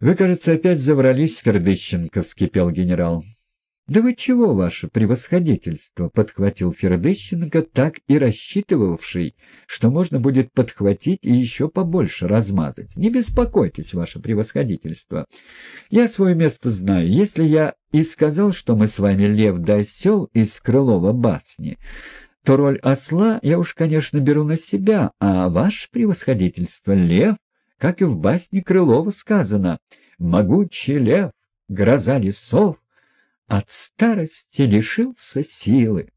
— Вы, кажется, опять заврались, Фердыщенко, — вскипел генерал. — Да вы чего, ваше превосходительство? — подхватил Фердыщенко, так и рассчитывавший, что можно будет подхватить и еще побольше размазать. — Не беспокойтесь, ваше превосходительство. Я свое место знаю. Если я и сказал, что мы с вами лев да осел из Крылова басни, то роль осла я уж, конечно, беру на себя, а ваше превосходительство — лев как и в басне Крылова сказано, «Могучий лев, гроза лесов, от старости лишился силы».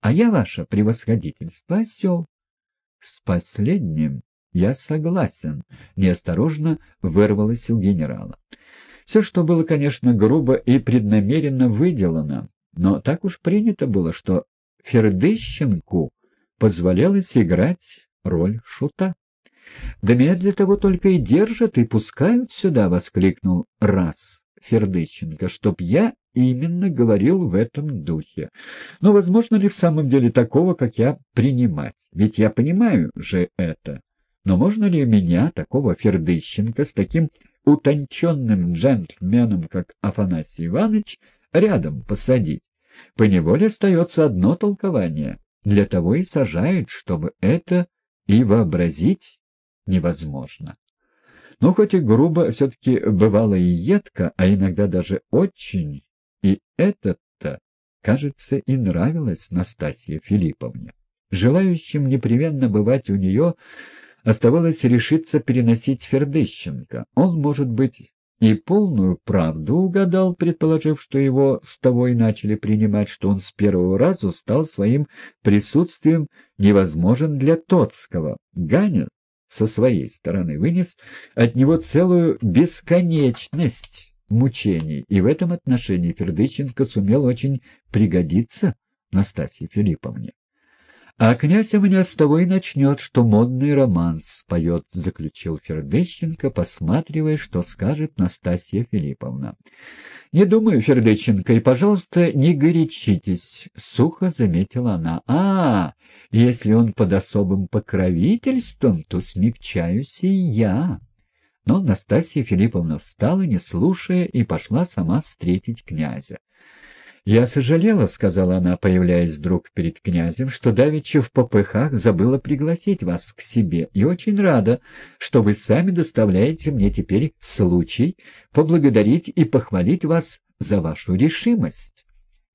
А я, ваше превосходительство, осел. С последним я согласен, неосторожно вырвалось у генерала. Все, что было, конечно, грубо и преднамеренно выделано, но так уж принято было, что Фердыщенку позволялось играть роль шута. «Да меня для того только и держат и пускают сюда!» — воскликнул раз Фердыченко, чтоб я именно говорил в этом духе. Но возможно ли в самом деле такого, как я, принимать? Ведь я понимаю же это. Но можно ли меня, такого Фердыщенко, с таким утонченным джентльменом, как Афанасий Иванович, рядом посадить? Поневоле остается одно толкование. Для того и сажают, чтобы это и вообразить невозможно. Но хоть и грубо, все-таки бывало и едко, а иногда даже очень, и это-то, кажется, и нравилось Настасье Филипповне. Желающим непременно бывать у нее оставалось решиться переносить Фердыщенко. Он, может быть, и полную правду угадал, предположив, что его с того и начали принимать, что он с первого раза стал своим присутствием невозможен для Тоцкого. Ганя со своей стороны вынес от него целую бесконечность мучений, и в этом отношении Фердыченко сумел очень пригодиться Настасье Филипповне. А князь у меня с того и начнет, что модный романс споет, — заключил Фердыщенко, посматривая, что скажет Настасья Филипповна. — Не думаю, Фердыщенко, и, пожалуйста, не горячитесь, — сухо заметила она. — А, если он под особым покровительством, то смягчаюсь и я. Но Настасья Филипповна встала, не слушая, и пошла сама встретить князя. «Я сожалела», — сказала она, появляясь вдруг перед князем, «что давеча в попыхах забыла пригласить вас к себе, и очень рада, что вы сами доставляете мне теперь случай поблагодарить и похвалить вас за вашу решимость».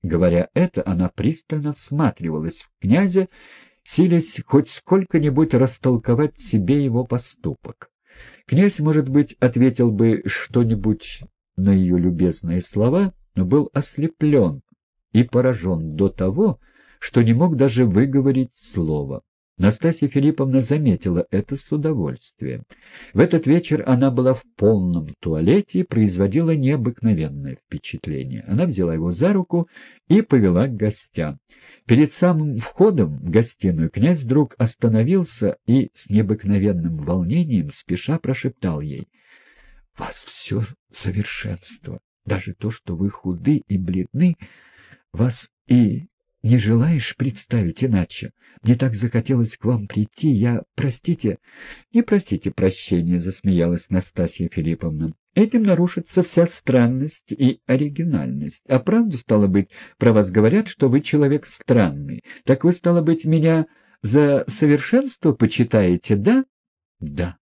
Говоря это, она пристально всматривалась в князя, силясь хоть сколько-нибудь растолковать себе его поступок. Князь, может быть, ответил бы что-нибудь на ее любезные слова, был ослеплен и поражен до того, что не мог даже выговорить слова. Настасья Филипповна заметила это с удовольствием. В этот вечер она была в полном туалете и производила необыкновенное впечатление. Она взяла его за руку и повела к гостям. Перед самым входом в гостиную князь вдруг остановился и с необыкновенным волнением спеша прошептал ей — Вас все совершенство даже то, что вы худы и бледны, вас и не желаешь представить иначе. Мне так захотелось к вам прийти, я... Простите... Не простите прощения, — засмеялась Настасья Филипповна. Этим нарушится вся странность и оригинальность. А правду, стало быть, про вас говорят, что вы человек странный. Так вы, стало быть, меня за совершенство почитаете, да? Да.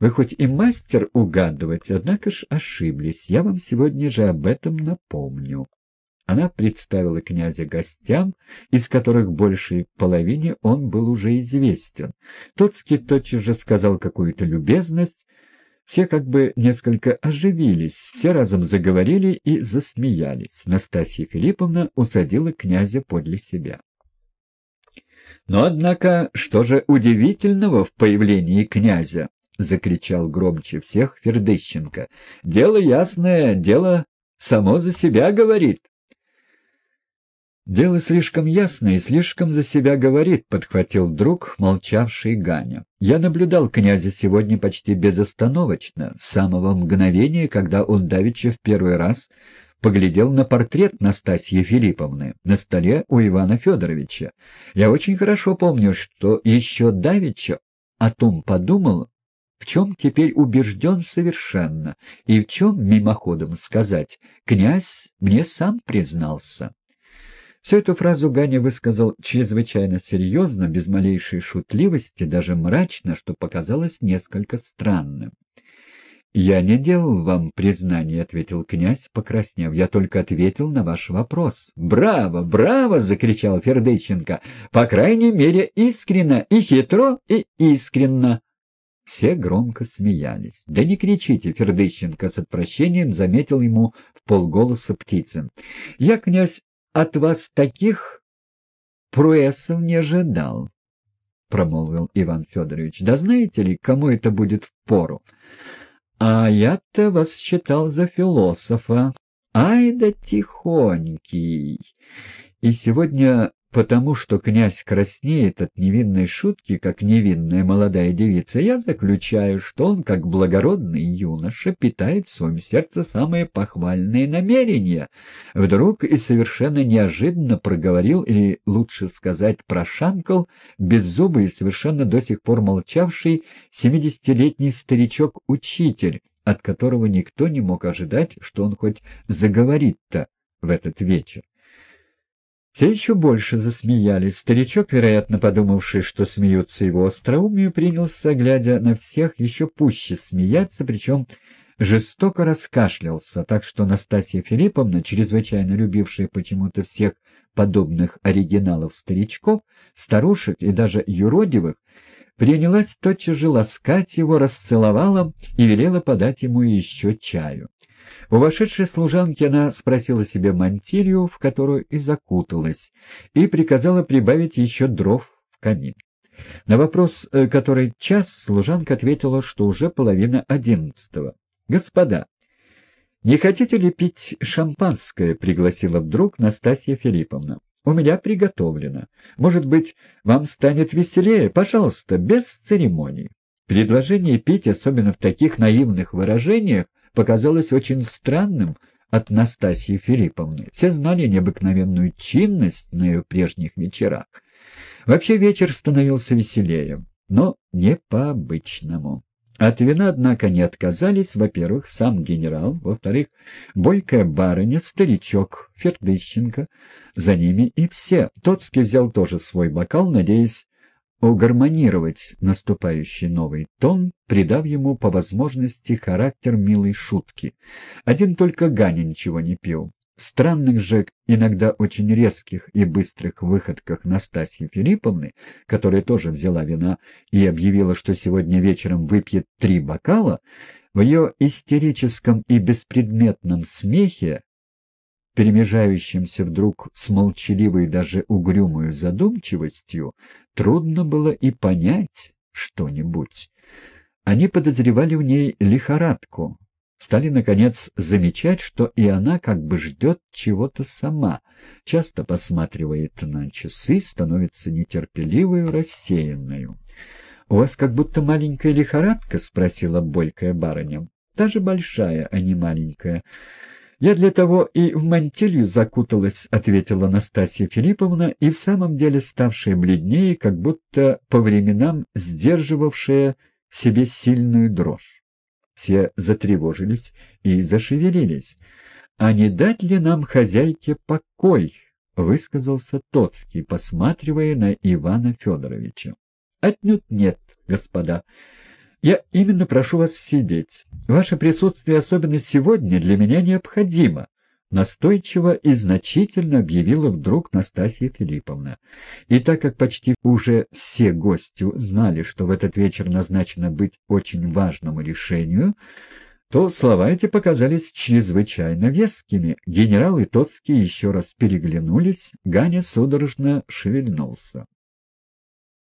Вы хоть и мастер угадывать, однако ж ошиблись. Я вам сегодня же об этом напомню. Она представила князя гостям, из которых большей половине он был уже известен. Тоцкий тотчас же сказал какую-то любезность. Все как бы несколько оживились, все разом заговорили и засмеялись. Настасья Филипповна усадила князя подле себя. Но, однако, что же удивительного в появлении князя? — закричал громче всех Фердыщенко. — Дело ясное, дело само за себя говорит. — Дело слишком ясное и слишком за себя говорит, — подхватил друг, молчавший Ганя. Я наблюдал князя сегодня почти безостановочно, с самого мгновения, когда он давеча в первый раз поглядел на портрет Настасьи Филипповны на столе у Ивана Федоровича. Я очень хорошо помню, что еще давеча о том подумал, в чем теперь убежден совершенно, и в чем, мимоходом сказать, князь мне сам признался. Всю эту фразу Ганя высказал чрезвычайно серьезно, без малейшей шутливости, даже мрачно, что показалось несколько странным. «Я не делал вам признания», — ответил князь, покраснев. «Я только ответил на ваш вопрос». «Браво, браво!» — закричал Фердыченко. «По крайней мере, искренно, и хитро, и искренно». Все громко смеялись. «Да не кричите, Фердыщенко!» — с отвращением заметил ему в полголоса Птицын. «Я, князь, от вас таких пруэсов не ожидал», — промолвил Иван Федорович. «Да знаете ли, кому это будет в пору? А я-то вас считал за философа. Ай да тихонький!» И сегодня потому что князь краснеет от невинной шутки, как невинная молодая девица, я заключаю, что он, как благородный юноша, питает в своем сердце самые похвальные намерения. Вдруг и совершенно неожиданно проговорил, или, лучше сказать, прошамкал, беззубый и совершенно до сих пор молчавший семидесятилетний старичок-учитель, от которого никто не мог ожидать, что он хоть заговорит-то в этот вечер. Все еще больше засмеялись. Старичок, вероятно, подумавший, что смеются его остроумию, принялся, глядя на всех, еще пуще смеяться, причем жестоко раскашлялся, так что Настасья Филипповна, чрезвычайно любившая почему-то всех подобных оригиналов-старичков, старушек и даже юродивых, принялась тотчас же ласкать его, расцеловала и велела подать ему еще чаю. У вошедшей служанки она спросила себе мантилью, в которую и закуталась, и приказала прибавить еще дров в камин. На вопрос, э, который час, служанка ответила, что уже половина одиннадцатого. «Господа, не хотите ли пить шампанское?» — пригласила вдруг Настасья Филипповна. «У меня приготовлено. Может быть, вам станет веселее? Пожалуйста, без церемоний». Предложение пить, особенно в таких наивных выражениях, показалось очень странным от Настасьи Филипповны. Все знали необыкновенную чинность на ее прежних вечерах. Вообще вечер становился веселее, но не по-обычному. От вина, однако, не отказались, во-первых, сам генерал, во-вторых, бойкая барыня, старичок, Фердыщенко, за ними и все. Тоцкий взял тоже свой бокал, надеясь угармонировать наступающий новый тон, придав ему по возможности характер милой шутки. Один только Ганя ничего не пил. Странных же, иногда очень резких и быстрых выходках Настасьи Филипповны, которая тоже взяла вина и объявила, что сегодня вечером выпьет три бокала, в ее истерическом и беспредметном смехе перемежающимся вдруг с молчаливой даже угрюмой задумчивостью, трудно было и понять что-нибудь. Они подозревали в ней лихорадку, стали, наконец, замечать, что и она как бы ждет чего-то сама, часто посматривает на часы, становится нетерпеливой, рассеянной. «У вас как будто маленькая лихорадка?» — спросила бойкая барыня. «Даже большая, а не маленькая. «Я для того и в мантилью закуталась», — ответила Настасья Филипповна, и в самом деле ставшая бледнее, как будто по временам сдерживавшая себе сильную дрожь. Все затревожились и зашевелились. «А не дать ли нам хозяйке покой?» — высказался Тоцкий, посматривая на Ивана Федоровича. «Отнюдь нет, господа». Я именно прошу вас сидеть. Ваше присутствие, особенно сегодня, для меня необходимо. Настойчиво и значительно объявила вдруг Настасья Филипповна. И так как почти уже все гости знали, что в этот вечер назначено быть очень важному решению, то слова эти показались чрезвычайно вескими. Генерал и Тоцкий еще раз переглянулись, Ганя судорожно шевельнулся.